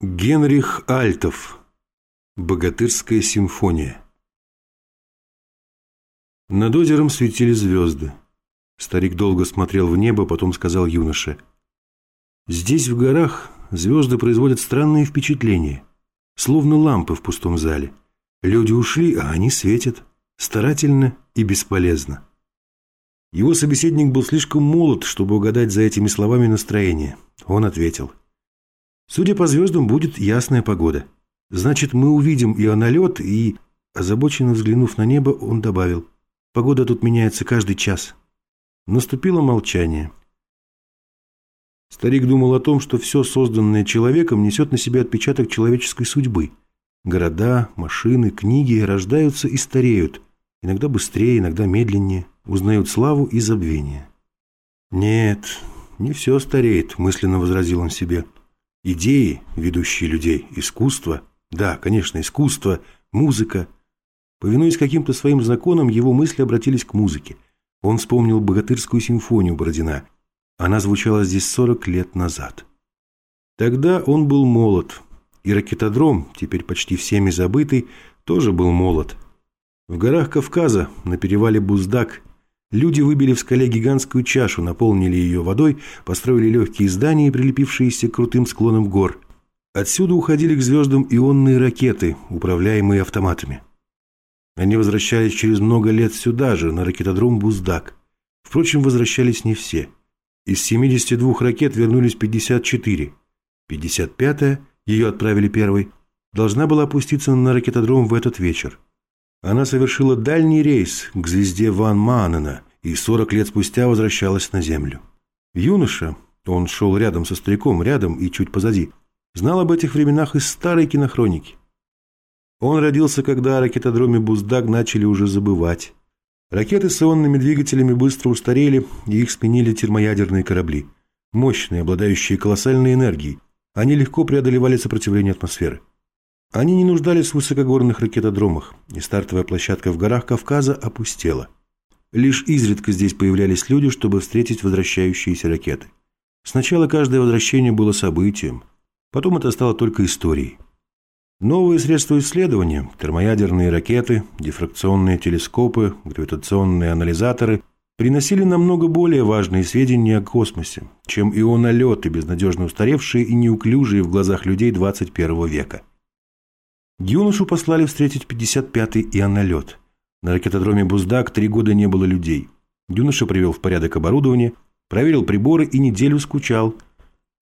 Генрих Альтов. Богатырская симфония. Над озером светили звезды. Старик долго смотрел в небо, потом сказал юноше. «Здесь, в горах, звезды производят странные впечатления, словно лампы в пустом зале. Люди ушли, а они светят, старательно и бесполезно». Его собеседник был слишком молод, чтобы угадать за этими словами настроение. Он ответил – Судя по звездам, будет ясная погода. Значит, мы увидим ионолет и... Озабоченно взглянув на небо, он добавил. Погода тут меняется каждый час. Наступило молчание. Старик думал о том, что все созданное человеком несет на себе отпечаток человеческой судьбы. Города, машины, книги рождаются и стареют, иногда быстрее, иногда медленнее, узнают славу и забвение. «Нет, не все стареет», – мысленно возразил он себе. Идеи, ведущие людей, искусство, да, конечно, искусство, музыка. Повинуясь каким-то своим законам, его мысли обратились к музыке. Он вспомнил богатырскую симфонию Бородина. Она звучала здесь 40 лет назад. Тогда он был молод, и ракетодром, теперь почти всеми забытый, тоже был молод. В горах Кавказа, на перевале Буздак, Люди выбили в скале гигантскую чашу, наполнили ее водой, построили легкие здания, прилепившиеся к крутым склонам гор. Отсюда уходили к звездам ионные ракеты, управляемые автоматами. Они возвращались через много лет сюда же, на ракетодром Буздак. Впрочем, возвращались не все. Из 72 ракет вернулись 54. 55-я, ее отправили первой, должна была опуститься на ракетодром в этот вечер. Она совершила дальний рейс к звезде Ван Манена и 40 лет спустя возвращалась на Землю. Юноша, он шел рядом со стариком, рядом и чуть позади, знал об этих временах из старой кинохроники. Он родился, когда о ракетодроме Буздаг начали уже забывать. Ракеты с ионными двигателями быстро устарели, и их сменили термоядерные корабли. Мощные, обладающие колоссальной энергией. Они легко преодолевали сопротивление атмосферы. Они не нуждались в высокогорных ракетодромах, и стартовая площадка в горах Кавказа опустела. Лишь изредка здесь появлялись люди, чтобы встретить возвращающиеся ракеты. Сначала каждое возвращение было событием, потом это стало только историей. Новые средства исследования – термоядерные ракеты, дифракционные телескопы, гравитационные анализаторы – приносили намного более важные сведения о космосе, чем ионолеты, безнадежно устаревшие и неуклюжие в глазах людей 21 века – Юношу послали встретить 55-й ионолет. На ракетодроме Буздак три года не было людей. Юноша привел в порядок оборудование, проверил приборы и неделю скучал.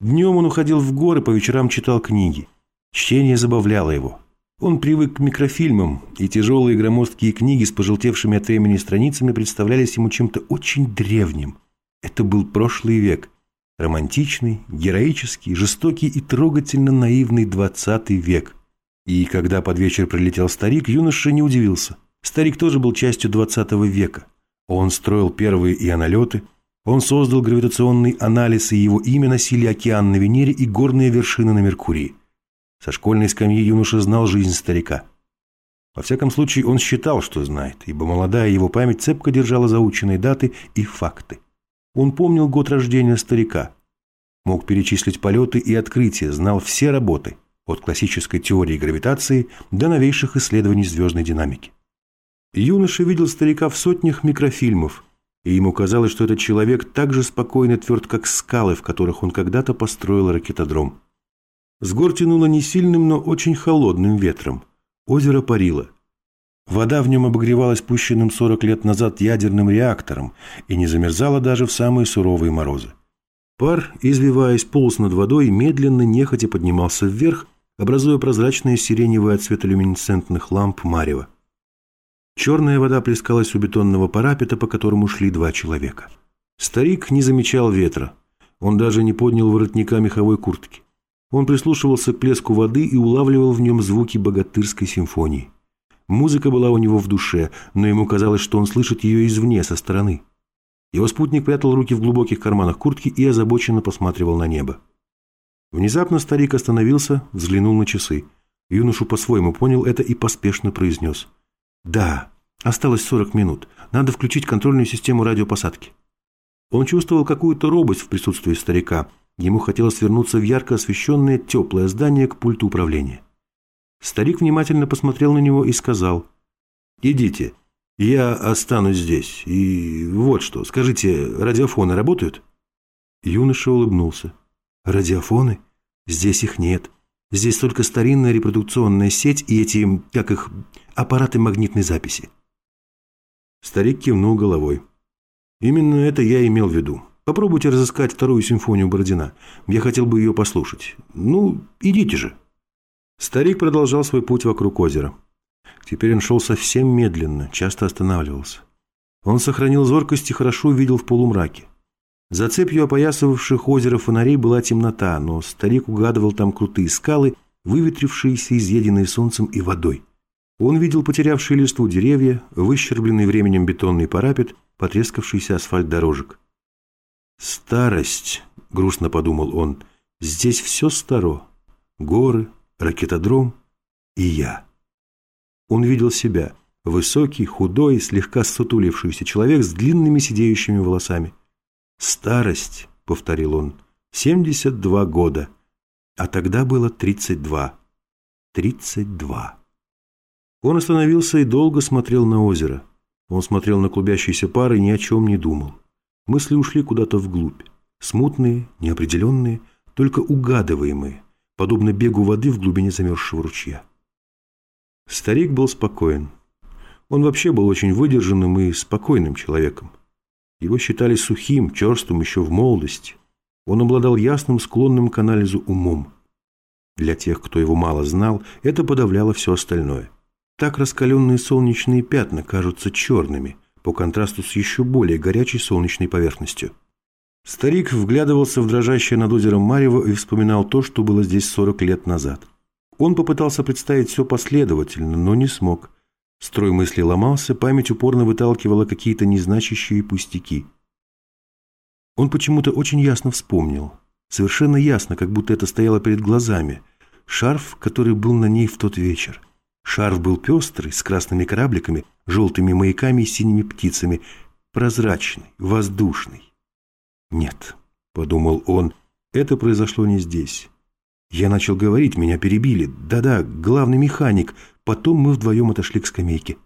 Днем он уходил в горы, по вечерам читал книги. Чтение забавляло его. Он привык к микрофильмам, и тяжелые громоздкие книги с пожелтевшими от времени страницами представлялись ему чем-то очень древним. Это был прошлый век. Романтичный, героический, жестокий и трогательно наивный двадцатый век – и когда под вечер прилетел старик, юноша не удивился. Старик тоже был частью 20 века. Он строил первые ионолеты, он создал гравитационный анализ, и его имя носили океан на Венере и горные вершины на Меркурии. Со школьной скамьи юноша знал жизнь старика. Во всяком случае, он считал, что знает, ибо молодая его память цепко держала заученные даты и факты. Он помнил год рождения старика, мог перечислить полеты и открытия, знал все работы – от классической теории гравитации до новейших исследований звездной динамики. Юноша видел старика в сотнях микрофильмов, и ему казалось, что этот человек так же спокойно тверд, как скалы, в которых он когда-то построил ракетодром. С гор тянуло не сильным, но очень холодным ветром. Озеро парило. Вода в нем обогревалась пущенным 40 лет назад ядерным реактором и не замерзала даже в самые суровые морозы. Пар, извиваясь, полз над водой, медленно, нехотя поднимался вверх, образуя прозрачные сиреневые от цвета люминесцентных ламп марева. Черная вода плескалась у бетонного парапета, по которому шли два человека. Старик не замечал ветра. Он даже не поднял воротника меховой куртки. Он прислушивался к плеску воды и улавливал в нем звуки богатырской симфонии. Музыка была у него в душе, но ему казалось, что он слышит ее извне, со стороны. Его спутник прятал руки в глубоких карманах куртки и озабоченно посматривал на небо. Внезапно старик остановился, взглянул на часы. Юношу по-своему понял это и поспешно произнес. «Да, осталось 40 минут. Надо включить контрольную систему радиопосадки». Он чувствовал какую-то робость в присутствии старика, Ему хотелось вернуться в ярко освещенное теплое здание к пульту управления. Старик внимательно посмотрел на него и сказал, «Идите, я останусь здесь. И вот что, скажите, радиофоны работают?» Юноша улыбнулся. «Радиофоны? Здесь их нет. Здесь только старинная репродукционная сеть и эти, как их, аппараты магнитной записи». Старик кивнул головой. «Именно это я имел в виду. Попробуйте разыскать вторую симфонию Бородина. Я хотел бы ее послушать. Ну, идите же». Старик продолжал свой путь вокруг озера. Теперь он шел совсем медленно, часто останавливался. Он сохранил зоркость и хорошо видел в полумраке. За цепью опоясывавших озеро фонарей была темнота, но старик угадывал там крутые скалы, выветрившиеся, изъеденные солнцем и водой. Он видел потерявшие листву деревья, выщербленный временем бетонный парапет, потрескавшийся асфальт дорожек. «Старость», — грустно подумал он, — «здесь все старо. Горы, ракетодром и я». Он видел себя, высокий, худой, слегка сутулившийся человек с длинными сидеющими волосами. «Старость», — повторил он, — «72 года, а тогда было 32». 32. Он остановился и долго смотрел на озеро. Он смотрел на клубящиеся пары и ни о чем не думал. Мысли ушли куда-то вглубь. Смутные, неопределенные, только угадываемые, подобно бегу воды в глубине замерзшего ручья. Старик был спокоен. Он вообще был очень выдержанным и спокойным человеком. Его считали сухим, черствым еще в молодости. Он обладал ясным, склонным к анализу умом. Для тех, кто его мало знал, это подавляло все остальное. Так раскаленные солнечные пятна кажутся черными, по контрасту с еще более горячей солнечной поверхностью. Старик вглядывался в дрожащее над озером Марево и вспоминал то, что было здесь 40 лет назад. Он попытался представить все последовательно, но не смог. Строй мысли ломался, память упорно выталкивала какие-то незначащие пустяки. Он почему-то очень ясно вспомнил. Совершенно ясно, как будто это стояло перед глазами. Шарф, который был на ней в тот вечер. Шарф был пестрый, с красными корабликами, желтыми маяками и синими птицами. Прозрачный, воздушный. «Нет», — подумал он, — «это произошло не здесь. Я начал говорить, меня перебили. Да-да, главный механик. Потом мы вдвоем отошли к скамейке.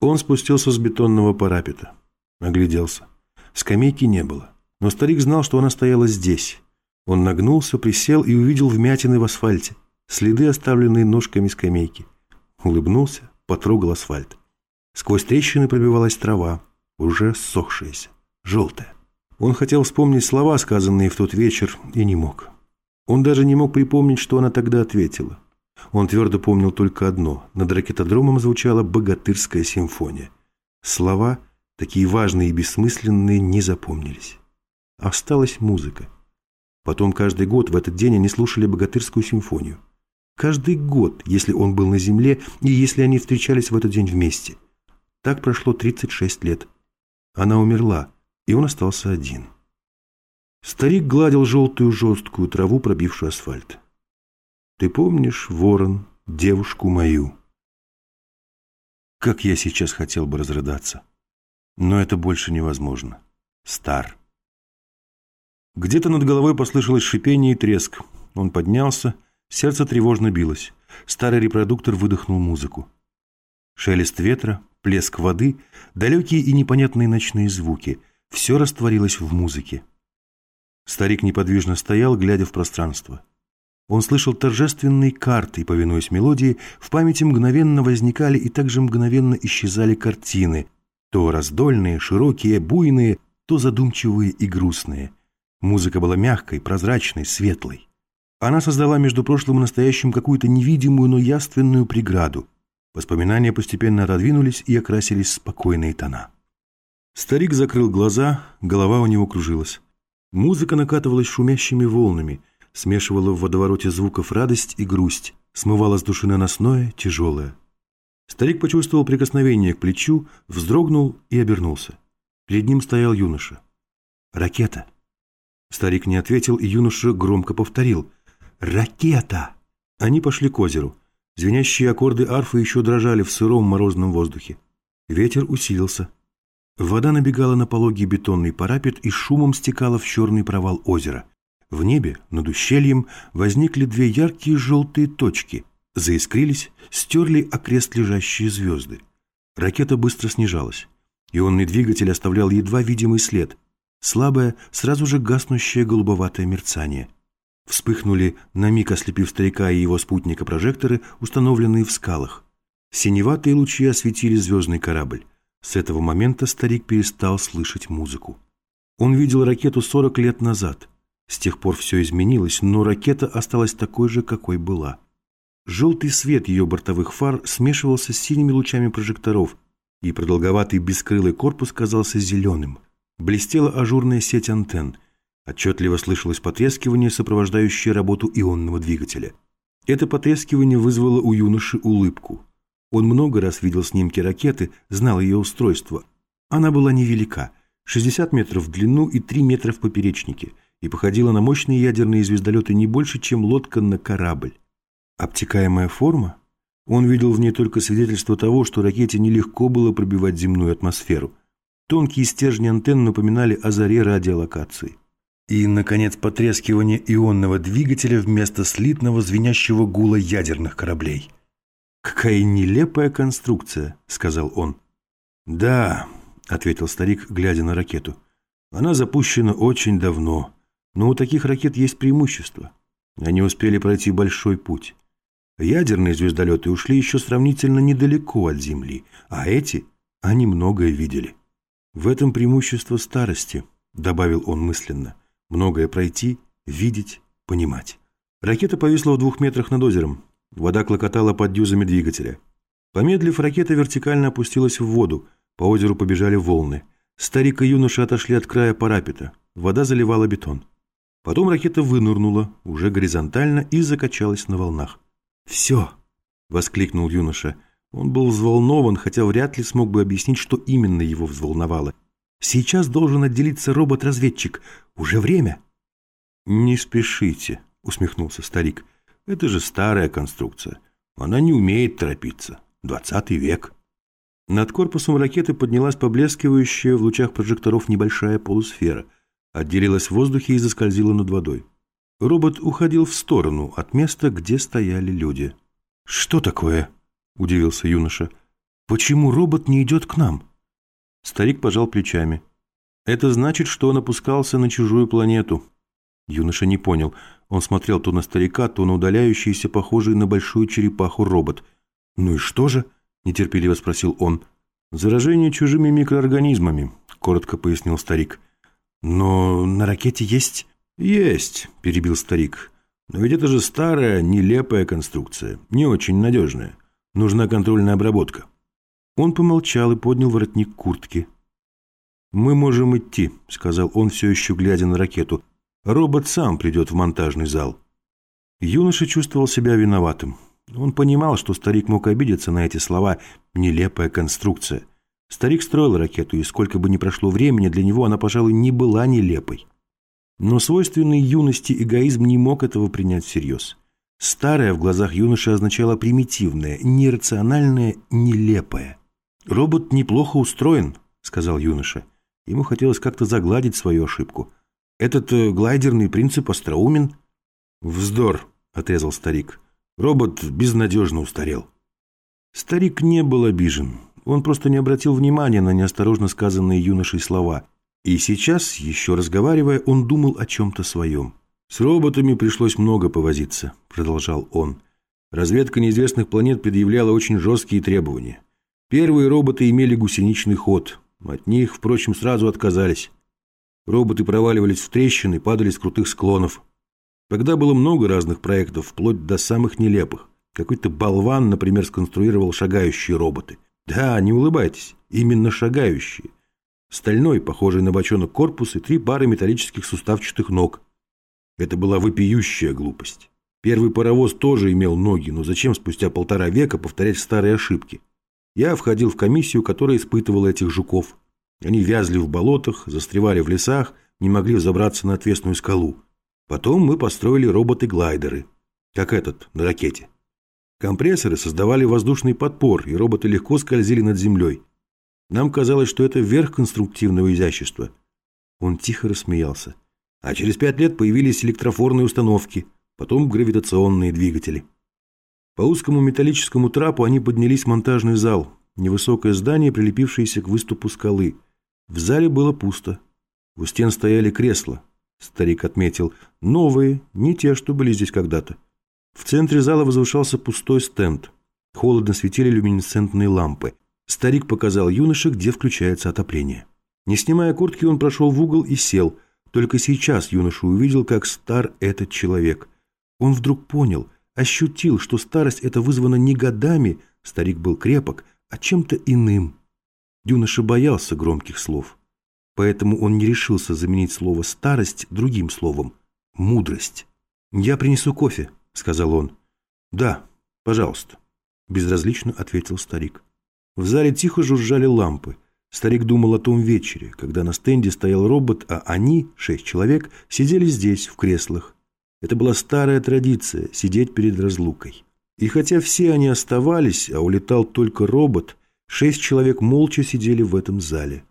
Он спустился с бетонного парапета. Огляделся. Скамейки не было. Но старик знал, что она стояла здесь. Он нагнулся, присел и увидел вмятины в асфальте. Следы, оставленные ножками скамейки. Улыбнулся, потрогал асфальт. Сквозь трещины пробивалась трава, уже ссохшаяся, желтая. Он хотел вспомнить слова, сказанные в тот вечер, и не мог. Он даже не мог припомнить, что она тогда ответила. Он твердо помнил только одно. Над ракетодромом звучала богатырская симфония. Слова, такие важные и бессмысленные, не запомнились. Осталась музыка. Потом каждый год в этот день они слушали богатырскую симфонию. Каждый год, если он был на земле и если они встречались в этот день вместе. Так прошло 36 лет. Она умерла, и он остался один. Старик гладил желтую жесткую траву, пробившую асфальт. «Ты помнишь, ворон, девушку мою?» Как я сейчас хотел бы разрыдаться. Но это больше невозможно. Стар. Где-то над головой послышалось шипение и треск. Он поднялся, сердце тревожно билось. Старый репродуктор выдохнул музыку. Шелест ветра, плеск воды, далекие и непонятные ночные звуки – все растворилось в музыке. Старик неподвижно стоял, глядя в пространство. Он слышал торжественные карты, и, повинуясь мелодии, в памяти мгновенно возникали и также мгновенно исчезали картины, то раздольные, широкие, буйные, то задумчивые и грустные. Музыка была мягкой, прозрачной, светлой. Она создала между прошлым и настоящим какую-то невидимую, но яственную преграду. Воспоминания постепенно отодвинулись и окрасились спокойные тона. Старик закрыл глаза, голова у него кружилась. Музыка накатывалась шумящими волнами, смешивала в водовороте звуков радость и грусть, смывала с души наносное, тяжелое. Старик почувствовал прикосновение к плечу, вздрогнул и обернулся. Перед ним стоял юноша. «Ракета!» Старик не ответил, и юноша громко повторил. «Ракета!» Они пошли к озеру. Звенящие аккорды арфы еще дрожали в сыром морозном воздухе. Ветер усилился. Вода набегала на пологий бетонный парапет и шумом стекала в черный провал озера. В небе над ущельем возникли две яркие желтые точки, заискрились, стерли окрест лежащие звезды. Ракета быстро снижалась. Ионный двигатель оставлял едва видимый след, слабое, сразу же гаснущее голубоватое мерцание. Вспыхнули, на миг ослепив старика и его спутника прожекторы, установленные в скалах. Синеватые лучи осветили звездный корабль. С этого момента старик перестал слышать музыку. Он видел ракету 40 лет назад. С тех пор все изменилось, но ракета осталась такой же, какой была. Желтый свет ее бортовых фар смешивался с синими лучами прожекторов, и продолговатый бескрылый корпус казался зеленым. Блестела ажурная сеть антенн. Отчетливо слышалось потрескивание, сопровождающее работу ионного двигателя. Это потрескивание вызвало у юноши улыбку. Он много раз видел снимки ракеты, знал ее устройство. Она была невелика, 60 метров в длину и 3 метра в поперечнике, и походила на мощные ядерные звездолеты не больше, чем лодка на корабль. Обтекаемая форма? Он видел в ней только свидетельство того, что ракете нелегко было пробивать земную атмосферу. Тонкие стержни антенн напоминали о заре радиолокации. И, наконец, потрескивание ионного двигателя вместо слитного звенящего гула ядерных кораблей – «Какая нелепая конструкция», — сказал он. «Да», — ответил старик, глядя на ракету. «Она запущена очень давно, но у таких ракет есть преимущество. Они успели пройти большой путь. Ядерные звездолеты ушли еще сравнительно недалеко от Земли, а эти, они многое видели. В этом преимущество старости», — добавил он мысленно. «Многое пройти, видеть, понимать». Ракета повисла в двух метрах над озером. Вода клокотала под дюзами двигателя. Помедлив, ракета вертикально опустилась в воду. По озеру побежали волны. Старик и юноша отошли от края парапета. Вода заливала бетон. Потом ракета вынырнула, уже горизонтально, и закачалась на волнах. «Все!» — воскликнул юноша. Он был взволнован, хотя вряд ли смог бы объяснить, что именно его взволновало. «Сейчас должен отделиться робот-разведчик. Уже время!» «Не спешите», — усмехнулся старик. Это же старая конструкция. Она не умеет торопиться. Двадцатый век. Над корпусом ракеты поднялась поблескивающая в лучах прожекторов небольшая полусфера, отделилась в воздухе и заскользила над водой. Робот уходил в сторону от места, где стояли люди. «Что такое?» – удивился юноша. «Почему робот не идет к нам?» Старик пожал плечами. «Это значит, что он опускался на чужую планету». Юноша не понял – он смотрел то на старика, то на удаляющийся, похожий на большую черепаху робот. «Ну и что же?» – нетерпеливо спросил он. «Заражение чужими микроорганизмами», – коротко пояснил старик. «Но на ракете есть...» «Есть», – перебил старик. «Но ведь это же старая, нелепая конструкция, не очень надежная. Нужна контрольная обработка». Он помолчал и поднял воротник куртки. «Мы можем идти», – сказал он, все еще глядя на ракету. Робот сам придет в монтажный зал. Юноша чувствовал себя виноватым. Он понимал, что старик мог обидеться на эти слова «нелепая конструкция». Старик строил ракету, и сколько бы ни прошло времени, для него она, пожалуй, не была нелепой. Но свойственный юности эгоизм не мог этого принять всерьез. Старое в глазах юноши означало примитивное, нерациональное, нелепое. «Робот неплохо устроен», — сказал юноша. Ему хотелось как-то загладить свою ошибку — этот э, глайдерный принцип остроумен. Вздор, отрезал старик. Робот безнадежно устарел. Старик не был обижен. Он просто не обратил внимания на неосторожно сказанные юношей слова. И сейчас, еще разговаривая, он думал о чем-то своем. «С роботами пришлось много повозиться», — продолжал он. Разведка неизвестных планет предъявляла очень жесткие требования. Первые роботы имели гусеничный ход. От них, впрочем, сразу отказались. Роботы проваливались в трещины, падали с крутых склонов. Тогда было много разных проектов, вплоть до самых нелепых. Какой-то болван, например, сконструировал шагающие роботы. Да, не улыбайтесь, именно шагающие. Стальной, похожий на бочонок корпус и три пары металлических суставчатых ног. Это была вопиющая глупость. Первый паровоз тоже имел ноги, но зачем спустя полтора века повторять старые ошибки? Я входил в комиссию, которая испытывала этих жуков. Они вязли в болотах, застревали в лесах, не могли взобраться на отвесную скалу. Потом мы построили роботы-глайдеры, как этот, на ракете. Компрессоры создавали воздушный подпор, и роботы легко скользили над землей. Нам казалось, что это верх конструктивного изящества. Он тихо рассмеялся. А через пять лет появились электрофорные установки, потом гравитационные двигатели. По узкому металлическому трапу они поднялись в монтажный зал, невысокое здание, прилепившееся к выступу скалы. В зале было пусто. У стен стояли кресла, старик отметил, новые, не те, что были здесь когда-то. В центре зала возвышался пустой стенд. Холодно светили люминесцентные лампы. Старик показал юноше, где включается отопление. Не снимая куртки, он прошел в угол и сел. Только сейчас юноша увидел, как стар этот человек. Он вдруг понял, ощутил, что старость эта вызвана не годами, старик был крепок, а чем-то иным. Юноша боялся громких слов. Поэтому он не решился заменить слово «старость» другим словом «мудрость». «Я принесу кофе», — сказал он. «Да, пожалуйста», — безразлично ответил старик. В зале тихо жужжали лампы. Старик думал о том вечере, когда на стенде стоял робот, а они, шесть человек, сидели здесь, в креслах. Это была старая традиция – сидеть перед разлукой. И хотя все они оставались, а улетал только робот, шесть человек молча сидели в этом зале.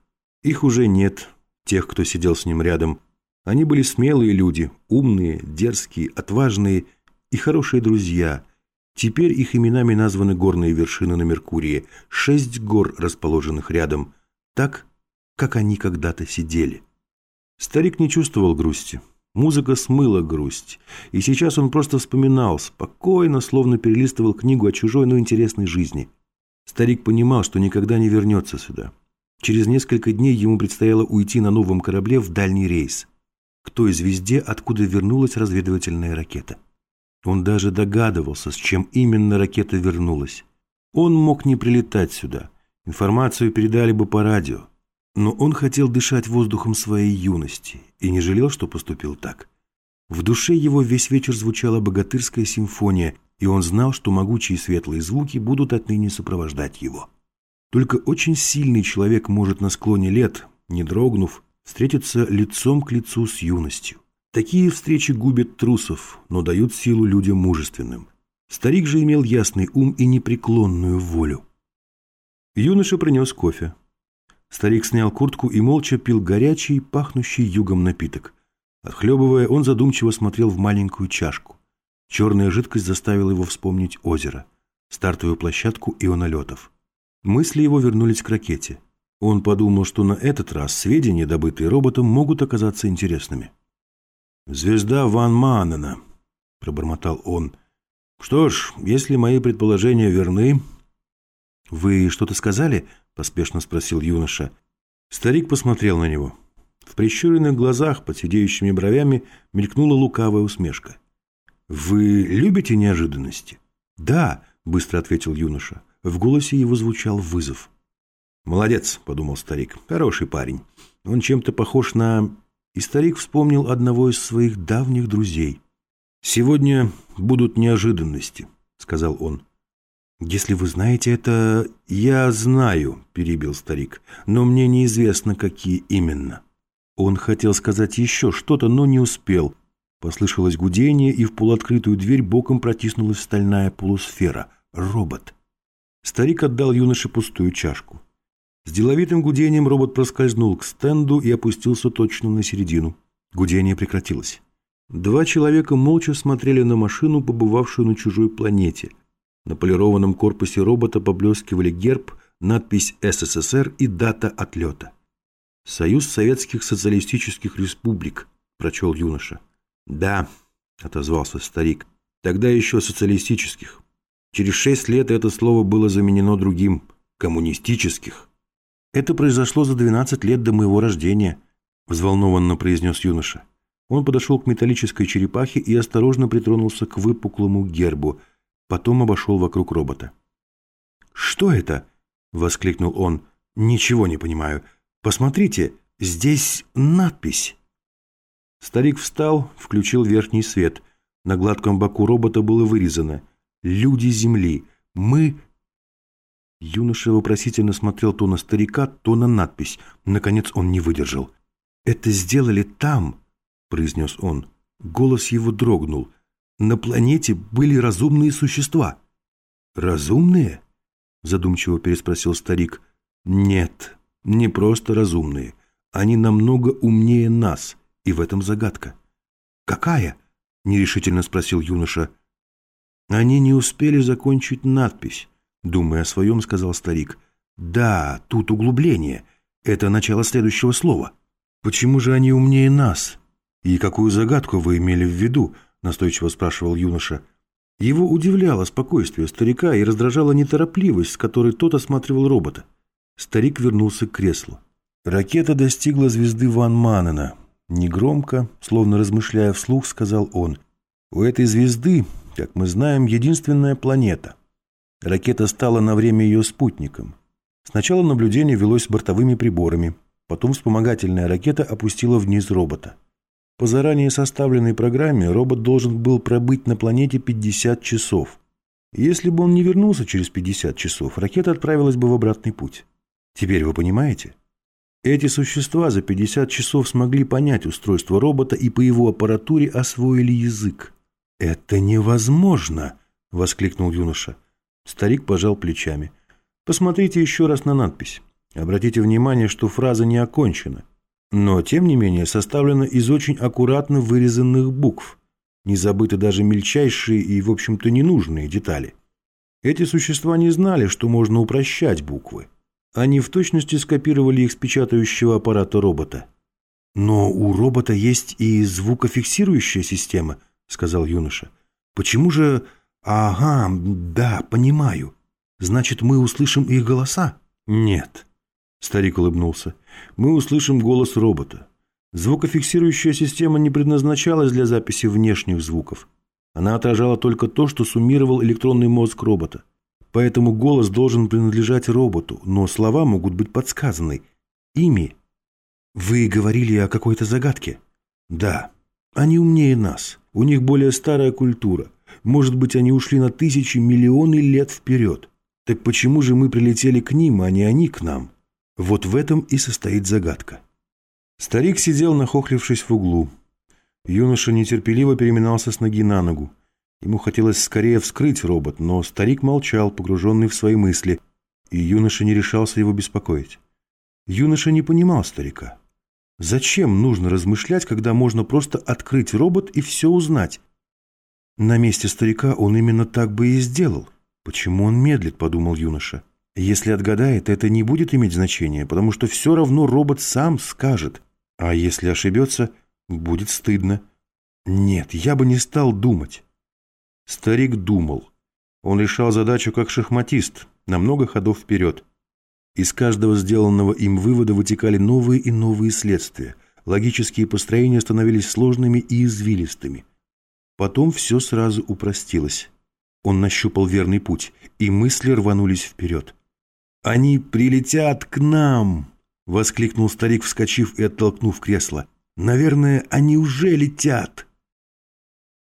Их уже нет, тех, кто сидел с ним рядом. Они были смелые люди, умные, дерзкие, отважные и хорошие друзья. Теперь их именами названы горные вершины на Меркурии, шесть гор, расположенных рядом, так, как они когда-то сидели. Старик не чувствовал грусти. Музыка смыла грусть, и сейчас он просто вспоминал, спокойно, словно перелистывал книгу о чужой, но интересной жизни. Старик понимал, что никогда не вернется сюда. Через несколько дней ему предстояло уйти на новом корабле в дальний рейс, к той звезде, откуда вернулась разведывательная ракета. Он даже догадывался, с чем именно ракета вернулась. Он мог не прилетать сюда. Информацию передали бы по радио. Но он хотел дышать воздухом своей юности и не жалел, что поступил так. В душе его весь вечер звучала богатырская симфония, и он знал, что могучие светлые звуки будут отныне сопровождать его. Только очень сильный человек может на склоне лет, не дрогнув, встретиться лицом к лицу с юностью. Такие встречи губят трусов, но дают силу людям мужественным. Старик же имел ясный ум и непреклонную волю. Юноша принес кофе. Старик снял куртку и молча пил горячий, пахнущий югом напиток. Отхлебывая, он задумчиво смотрел в маленькую чашку. Черная жидкость заставила его вспомнить озеро, стартовую площадку ионолетов. Мысли его вернулись к ракете. Он подумал, что на этот раз сведения, добытые роботом, могут оказаться интересными. «Звезда Ван Маанена», — пробормотал он. «Что ж, если мои предположения верны...» «Вы что-то сказали?» — поспешно спросил юноша. Старик посмотрел на него. В прищуренных глазах под сидеющими бровями мелькнула лукавая усмешка. «Вы любите неожиданности?» «Да», — быстро ответил юноша. В голосе его звучал вызов. «Молодец», — подумал старик, — «хороший парень. Он чем-то похож на...» И старик вспомнил одного из своих давних друзей. «Сегодня будут неожиданности», — сказал он. «Если вы знаете это...» «Я знаю», — перебил старик, — «но мне неизвестно, какие именно». Он хотел сказать еще что-то, но не успел. Послышалось гудение, и в полуоткрытую дверь боком протиснулась стальная полусфера. Робот. Старик отдал юноше пустую чашку. С деловитым гудением робот проскользнул к стенду и опустился точно на середину. Гудение прекратилось. Два человека молча смотрели на машину, побывавшую на чужой планете. На полированном корпусе робота поблескивали герб, надпись «СССР» и дата отлета. «Союз Советских Социалистических Республик», – прочел юноша. «Да», – отозвался старик, – «тогда еще социалистических». Через шесть лет это слово было заменено другим – коммунистических. «Это произошло за 12 лет до моего рождения», – взволнованно произнес юноша. Он подошел к металлической черепахе и осторожно притронулся к выпуклому гербу, потом обошел вокруг робота. «Что это?» – воскликнул он. «Ничего не понимаю. Посмотрите, здесь надпись». Старик встал, включил верхний свет. На гладком боку робота было вырезано – люди Земли. Мы...» Юноша вопросительно смотрел то на старика, то на надпись. Наконец он не выдержал. «Это сделали там», — произнес он. Голос его дрогнул. «На планете были разумные существа». «Разумные?» — задумчиво переспросил старик. «Нет, не просто разумные. Они намного умнее нас И в этом загадка. «Какая?» – нерешительно спросил юноша. «Они не успели закончить надпись», – думая о своем, сказал старик. «Да, тут углубление. Это начало следующего слова. Почему же они умнее нас? И какую загадку вы имели в виду?» – настойчиво спрашивал юноша. Его удивляло спокойствие старика и раздражала неторопливость, с которой тот осматривал робота. Старик вернулся к креслу. Ракета достигла звезды Ван Манена. Негромко, словно размышляя вслух, сказал он. «У этой звезды, как мы знаем, единственная планета. Ракета стала на время ее спутником. Сначала наблюдение велось бортовыми приборами, потом вспомогательная ракета опустила вниз робота. По заранее составленной программе робот должен был пробыть на планете 50 часов. Если бы он не вернулся через 50 часов, ракета отправилась бы в обратный путь. Теперь вы понимаете? Эти существа за 50 часов смогли понять устройство робота и по его аппаратуре освоили язык. «Это невозможно!» – воскликнул юноша. Старик пожал плечами. «Посмотрите еще раз на надпись. Обратите внимание, что фраза не окончена но, тем не менее, составлена из очень аккуратно вырезанных букв. Не забыты даже мельчайшие и, в общем-то, ненужные детали. Эти существа не знали, что можно упрощать буквы. Они в точности скопировали их с печатающего аппарата робота. «Но у робота есть и звукофиксирующая система», — сказал юноша. «Почему же...» «Ага, да, понимаю. Значит, мы услышим их голоса?» «Нет», Старик улыбнулся. «Мы услышим голос робота. Звукофиксирующая система не предназначалась для записи внешних звуков. Она отражала только то, что суммировал электронный мозг робота. Поэтому голос должен принадлежать роботу, но слова могут быть подсказаны. Ими. Вы говорили о какой-то загадке? Да. Они умнее нас. У них более старая культура. Может быть, они ушли на тысячи, миллионы лет вперед. Так почему же мы прилетели к ним, а не они к нам? Вот в этом и состоит загадка. Старик сидел, нахохлившись в углу. Юноша нетерпеливо переминался с ноги на ногу. Ему хотелось скорее вскрыть робот, но старик молчал, погруженный в свои мысли, и юноша не решался его беспокоить. Юноша не понимал старика. Зачем нужно размышлять, когда можно просто открыть робот и все узнать? На месте старика он именно так бы и сделал. Почему он медлит, подумал юноша. Если отгадает, это не будет иметь значения, потому что все равно робот сам скажет. А если ошибется, будет стыдно. Нет, я бы не стал думать. Старик думал. Он решал задачу как шахматист, на много ходов вперед. Из каждого сделанного им вывода вытекали новые и новые следствия. Логические построения становились сложными и извилистыми. Потом все сразу упростилось. Он нащупал верный путь, и мысли рванулись вперед. «Они прилетят к нам!» — воскликнул старик, вскочив и оттолкнув кресло. «Наверное, они уже летят!»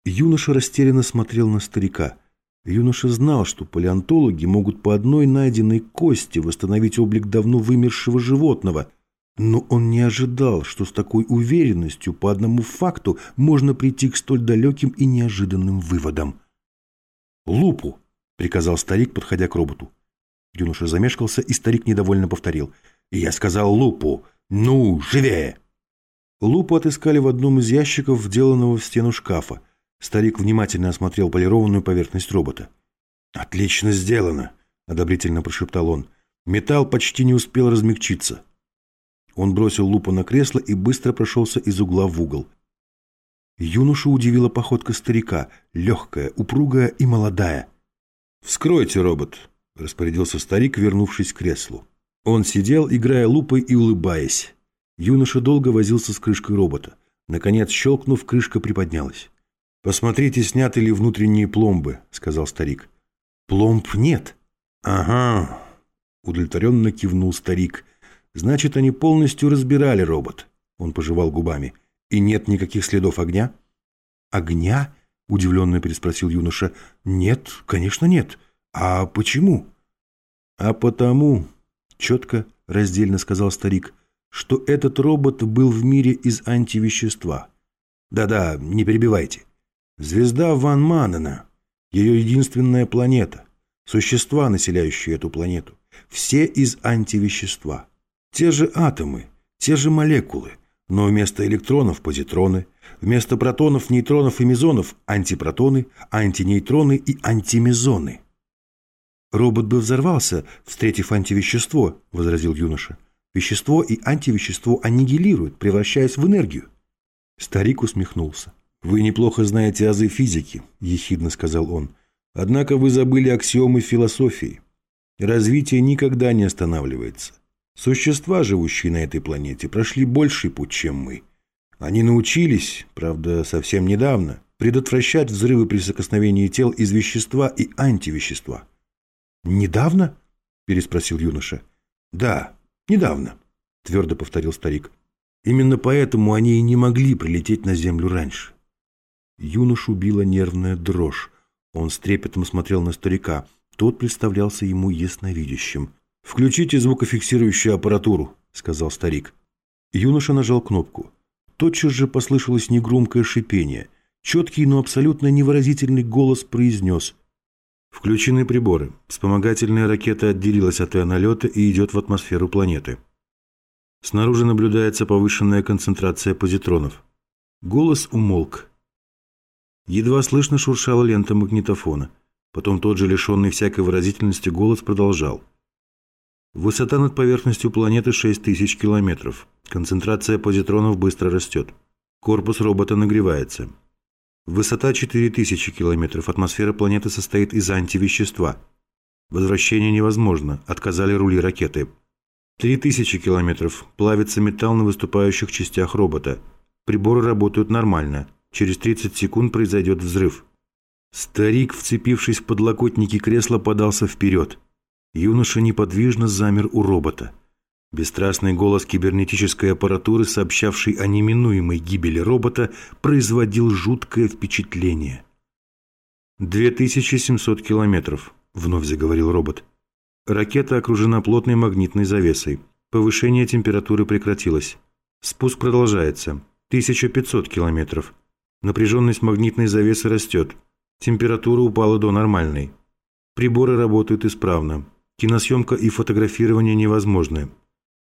Юноша растерянно смотрел на старика. Юноша знал, что палеонтологи могут по одной найденной кости восстановить облик давно вымершего животного, но он не ожидал, что с такой уверенностью по одному факту можно прийти к столь далеким и неожиданным выводам. «Лупу!» — приказал старик, подходя к роботу. Юноша замешкался, и старик недовольно повторил. «Я сказал лупу! Ну, живее!» Лупу отыскали в одном из ящиков, вделанного в стену шкафа. Старик внимательно осмотрел полированную поверхность робота. «Отлично сделано!» – одобрительно прошептал он. Металл почти не успел размягчиться. Он бросил лупу на кресло и быстро прошелся из угла в угол. Юношу удивила походка старика, легкая, упругая и молодая. «Вскройте робот», распорядился старик, вернувшись к креслу. Он сидел, играя лупой и улыбаясь. Юноша долго возился с крышкой робота. Наконец, щелкнув, крышка приподнялась. «Посмотрите, сняты ли внутренние пломбы», — сказал старик. «Пломб нет». «Ага», — удовлетворенно кивнул старик. «Значит, они полностью разбирали робот», — он пожевал губами. «И нет никаких следов огня?» «Огня?» — удивленно переспросил юноша. «Нет, конечно, нет. «А почему?» «А потому», — четко, раздельно сказал старик, «что этот робот был в мире из антивещества. Да-да, не перебивайте. Звезда Ван Манена, ее единственная планета, существа, населяющие эту планету, все из антивещества. Те же атомы, те же молекулы, Но вместо электронов – позитроны, вместо протонов, нейтронов и мезонов – антипротоны, антинейтроны и антимезоны. «Робот бы взорвался, встретив антивещество», – возразил юноша. «Вещество и антивещество аннигилируют, превращаясь в энергию». Старик усмехнулся. «Вы неплохо знаете азы физики», – ехидно сказал он. «Однако вы забыли аксиомы философии. Развитие никогда не останавливается. Существа, живущие на этой планете, прошли больший путь, чем мы. Они научились, правда, совсем недавно, предотвращать взрывы при соприкосновении тел из вещества и антивещества». «Недавно?» – переспросил юноша. «Да, недавно», – твердо повторил старик. «Именно поэтому они и не могли прилететь на Землю раньше». Юношу била нервная дрожь. Он с трепетом смотрел на старика. Тот представлялся ему ясновидящим. «Включите звукофиксирующую аппаратуру», – сказал старик. Юноша нажал кнопку. Тотчас же послышалось негромкое шипение. Четкий, но абсолютно невыразительный голос произнес Включены приборы. Вспомогательная ракета отделилась от ионолета и идет в атмосферу планеты. Снаружи наблюдается повышенная концентрация позитронов. Голос умолк. Едва слышно шуршала лента магнитофона. Потом тот же лишенный всякой выразительности голос продолжал. Высота над поверхностью планеты 6000 километров. Концентрация позитронов быстро растет. Корпус робота нагревается. Высота 4000 километров. Атмосфера планеты состоит из антивещества. Возвращение невозможно. Отказали рули ракеты. 3000 километров. Плавится металл на выступающих частях робота. Приборы работают нормально. Через 30 секунд произойдет взрыв. Старик, вцепившись в подлокотники кресла, подался вперед. Юноша неподвижно замер у робота. Бесстрастный голос кибернетической аппаратуры, сообщавший о неминуемой гибели робота, производил жуткое впечатление. «2700 километров», — вновь заговорил робот. «Ракета окружена плотной магнитной завесой. Повышение температуры прекратилось. Спуск продолжается. 1500 километров. Напряженность магнитной завесы растет. Температура упала до нормальной. Приборы работают исправно. Киносъемка и фотографирование невозможны.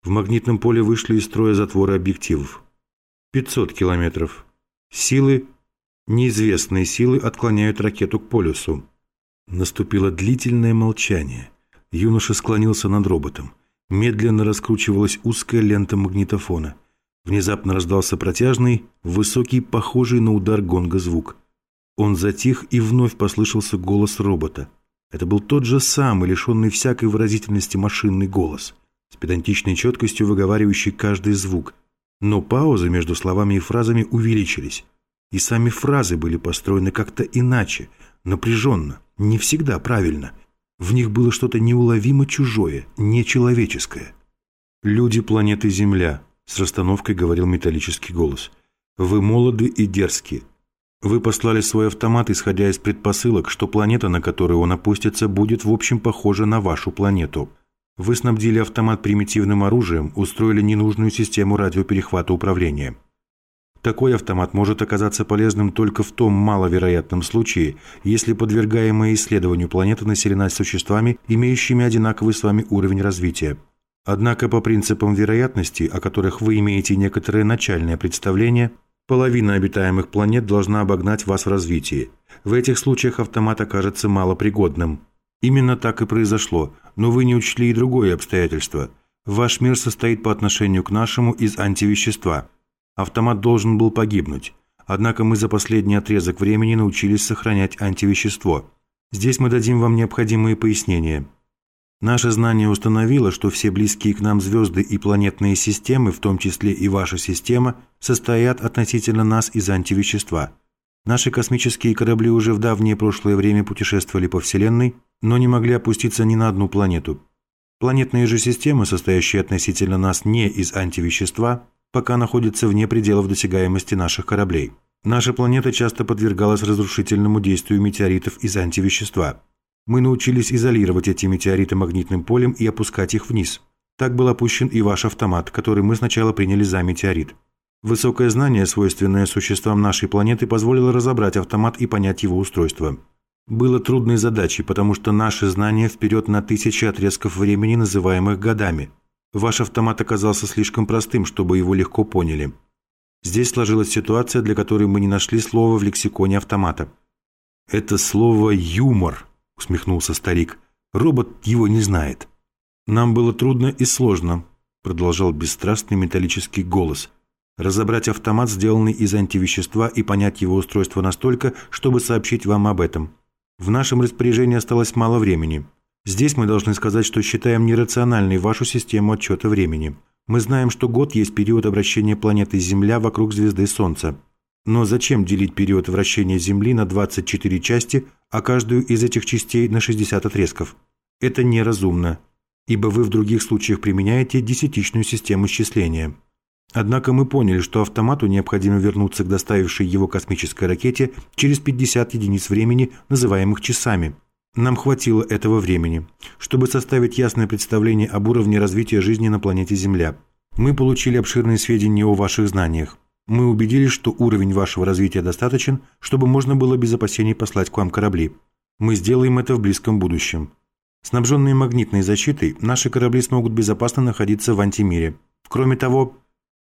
В магнитном поле вышли из строя затворы объективов. 500 километров. Силы, неизвестные силы отклоняют ракету к полюсу. Наступило длительное молчание. Юноша склонился над роботом. Медленно раскручивалась узкая лента магнитофона. Внезапно раздался протяжный, высокий, похожий на удар гонга звук. Он затих, и вновь послышался голос робота. Это был тот же самый, лишенный всякой выразительности машинный голос – с педантичной четкостью выговаривающий каждый звук. Но паузы между словами и фразами увеличились. И сами фразы были построены как-то иначе, напряженно, не всегда правильно. В них было что-то неуловимо чужое, нечеловеческое. «Люди планеты Земля», — с расстановкой говорил металлический голос. «Вы молоды и дерзкие. Вы послали свой автомат, исходя из предпосылок, что планета, на которую он опустится, будет в общем похожа на вашу планету». Вы снабдили автомат примитивным оружием, устроили ненужную систему радиоперехвата управления. Такой автомат может оказаться полезным только в том маловероятном случае, если подвергаемая исследованию планета населена существами, имеющими одинаковый с вами уровень развития. Однако по принципам вероятности, о которых вы имеете некоторое начальное представление, половина обитаемых планет должна обогнать вас в развитии. В этих случаях автомат окажется малопригодным. Именно так и произошло, но вы не учли и другое обстоятельство. Ваш мир состоит по отношению к нашему из антивещества. Автомат должен был погибнуть. Однако мы за последний отрезок времени научились сохранять антивещество. Здесь мы дадим вам необходимые пояснения. Наше знание установило, что все близкие к нам звезды и планетные системы, в том числе и ваша система, состоят относительно нас из антивещества. Наши космические корабли уже в давнее прошлое время путешествовали по Вселенной, но не могли опуститься ни на одну планету. Планетные же системы, состоящие относительно нас не из антивещества, пока находятся вне пределов досягаемости наших кораблей. Наша планета часто подвергалась разрушительному действию метеоритов из антивещества. Мы научились изолировать эти метеориты магнитным полем и опускать их вниз. Так был опущен и ваш автомат, который мы сначала приняли за метеорит. Высокое знание, свойственное существам нашей планеты, позволило разобрать автомат и понять его устройство было трудной задачей, потому что наши знания вперед на тысячи отрезков времени, называемых годами. Ваш автомат оказался слишком простым, чтобы его легко поняли. Здесь сложилась ситуация, для которой мы не нашли слова в лексиконе автомата. «Это слово «юмор», — усмехнулся старик. «Робот его не знает». «Нам было трудно и сложно», — продолжал бесстрастный металлический голос. «Разобрать автомат, сделанный из антивещества, и понять его устройство настолько, чтобы сообщить вам об этом. В нашем распоряжении осталось мало времени. Здесь мы должны сказать, что считаем нерациональной вашу систему отчета времени. Мы знаем, что год есть период обращения планеты Земля вокруг звезды Солнца. Но зачем делить период вращения Земли на 24 части, а каждую из этих частей на 60 отрезков? Это неразумно, ибо вы в других случаях применяете десятичную систему счисления. Однако мы поняли, что автомату необходимо вернуться к доставившей его космической ракете через 50 единиц времени, называемых часами. Нам хватило этого времени, чтобы составить ясное представление об уровне развития жизни на планете Земля. Мы получили обширные сведения о ваших знаниях. Мы убедились, что уровень вашего развития достаточен, чтобы можно было без опасений послать к вам корабли. Мы сделаем это в близком будущем. Снабженные магнитной защитой, наши корабли смогут безопасно находиться в антимире. Кроме того,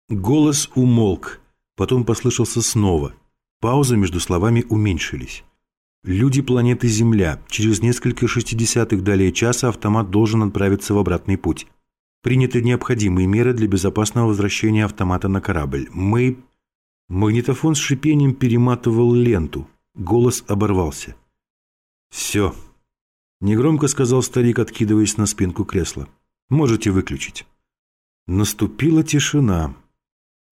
Голос умолк, потом послышался снова. Паузы между словами уменьшились. Люди планеты Земля. Через несколько шестидесятых далее часа автомат должен отправиться в обратный путь. Приняты необходимые меры для безопасного возвращения автомата на корабль. Мы... Магнитофон с шипением перематывал ленту. Голос оборвался. «Все», — негромко сказал старик, откидываясь на спинку кресла. «Можете выключить». Наступила тишина.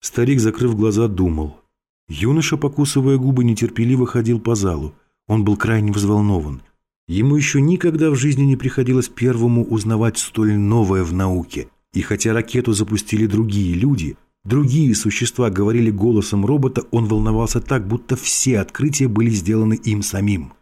Старик, закрыв глаза, думал. Юноша, покусывая губы, нетерпеливо ходил по залу. Он был крайне взволнован. Ему еще никогда в жизни не приходилось первому узнавать столь новое в науке. И хотя ракету запустили другие люди, другие существа говорили голосом робота, он волновался так, будто все открытия были сделаны им самим.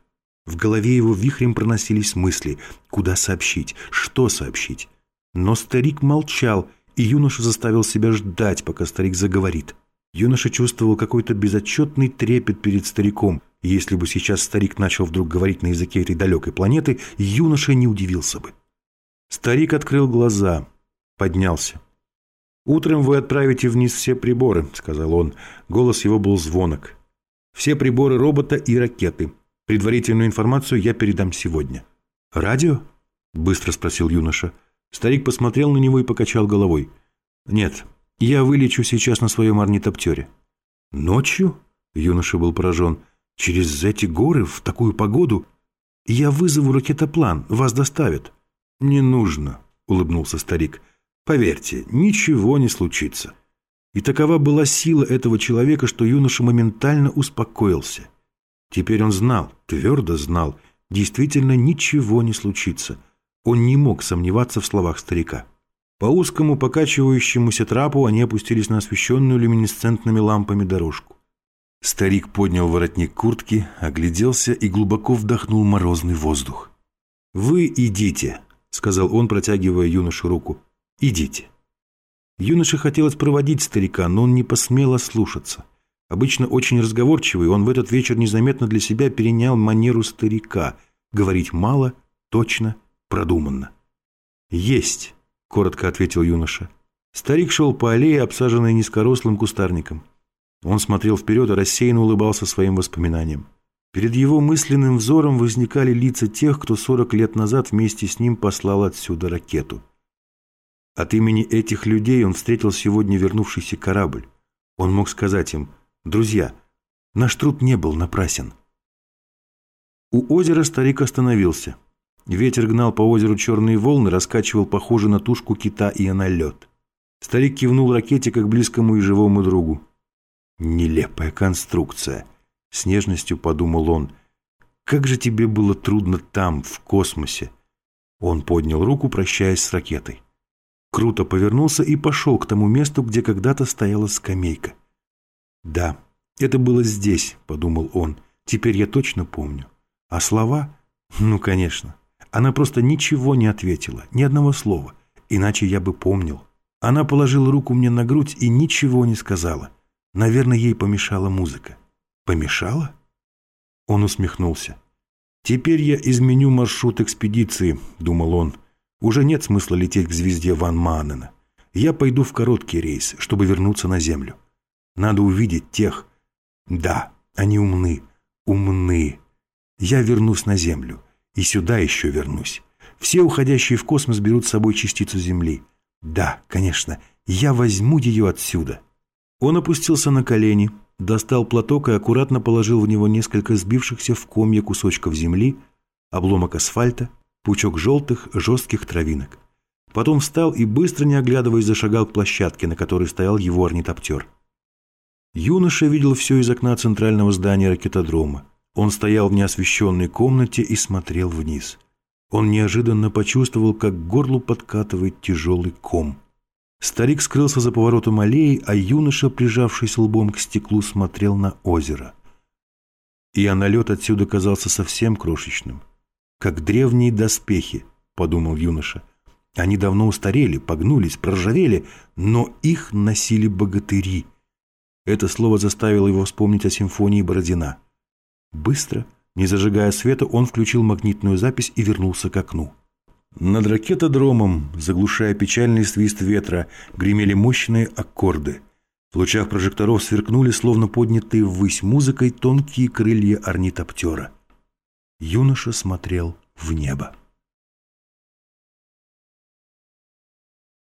В голове его вихрем проносились мысли, куда сообщить, что сообщить. Но старик молчал, и юноша заставил себя ждать, пока старик заговорит. Юноша чувствовал какой-то безотчетный трепет перед стариком, если бы сейчас старик начал вдруг говорить на языке этой далекой планеты, юноша не удивился бы. Старик открыл глаза, поднялся. «Утром вы отправите вниз все приборы», — сказал он. Голос его был звонок. «Все приборы робота и ракеты. Предварительную информацию я передам сегодня». «Радио?» — быстро спросил юноша. Старик посмотрел на него и покачал головой. «Нет, я вылечу сейчас на своем орнитоптере». «Ночью?» — юноша был поражен. «Через эти горы, в такую погоду? Я вызову ракетоплан, вас доставят». «Не нужно», — улыбнулся старик. «Поверьте, ничего не случится». И такова была сила этого человека, что юноша моментально успокоился. Теперь он знал, твердо знал, действительно ничего не случится — он не мог сомневаться в словах старика. По узкому покачивающемуся трапу они опустились на освещенную люминесцентными лампами дорожку. Старик поднял воротник куртки, огляделся и глубоко вдохнул морозный воздух. «Вы идите», — сказал он, протягивая юноше руку. «Идите». Юноше хотелось проводить старика, но он не посмел ослушаться. Обычно очень разговорчивый, он в этот вечер незаметно для себя перенял манеру старика — говорить мало, точно продуманно. «Есть», — коротко ответил юноша. Старик шел по аллее, обсаженной низкорослым кустарником. Он смотрел вперед и рассеянно улыбался своим воспоминаниям. Перед его мысленным взором возникали лица тех, кто сорок лет назад вместе с ним послал отсюда ракету. От имени этих людей он встретил сегодня вернувшийся корабль. Он мог сказать им, «Друзья, наш труд не был напрасен». У озера старик остановился. Ветер гнал по озеру черные волны, раскачивал похоже на тушку кита и на лед. Старик кивнул ракете как близкому и живому другу. «Нелепая конструкция», — с нежностью подумал он. «Как же тебе было трудно там, в космосе?» Он поднял руку, прощаясь с ракетой. Круто повернулся и пошел к тому месту, где когда-то стояла скамейка. «Да, это было здесь», — подумал он. «Теперь я точно помню. А слова? Ну, конечно». Она просто ничего не ответила, ни одного слова, иначе я бы помнил. Она положила руку мне на грудь и ничего не сказала. Наверное, ей помешала музыка. Помешала? Он усмехнулся. «Теперь я изменю маршрут экспедиции», — думал он. «Уже нет смысла лететь к звезде Ван Маанена. Я пойду в короткий рейс, чтобы вернуться на Землю. Надо увидеть тех. Да, они умны, умны. Я вернусь на Землю. И сюда еще вернусь. Все уходящие в космос берут с собой частицу Земли. Да, конечно, я возьму ее отсюда. Он опустился на колени, достал платок и аккуратно положил в него несколько сбившихся в комья кусочков земли, обломок асфальта, пучок желтых, жестких травинок. Потом встал и, быстро не оглядываясь, зашагал к площадке, на которой стоял его орнитоптер. Юноша видел все из окна центрального здания ракетодрома. Он стоял в неосвещенной комнате и смотрел вниз. Он неожиданно почувствовал, как к горлу подкатывает тяжелый ком. Старик скрылся за поворотом аллеи, а юноша, прижавшись лбом к стеклу, смотрел на озеро. И налет отсюда казался совсем крошечным. «Как древние доспехи», — подумал юноша. «Они давно устарели, погнулись, проржавели, но их носили богатыри». Это слово заставило его вспомнить о симфонии Бородина. Быстро, не зажигая света, он включил магнитную запись и вернулся к окну. Над ракетодромом, заглушая печальный свист ветра, гремели мощные аккорды. В лучах прожекторов сверкнули, словно поднятые ввысь музыкой, тонкие крылья орнитоптера. Юноша смотрел в небо.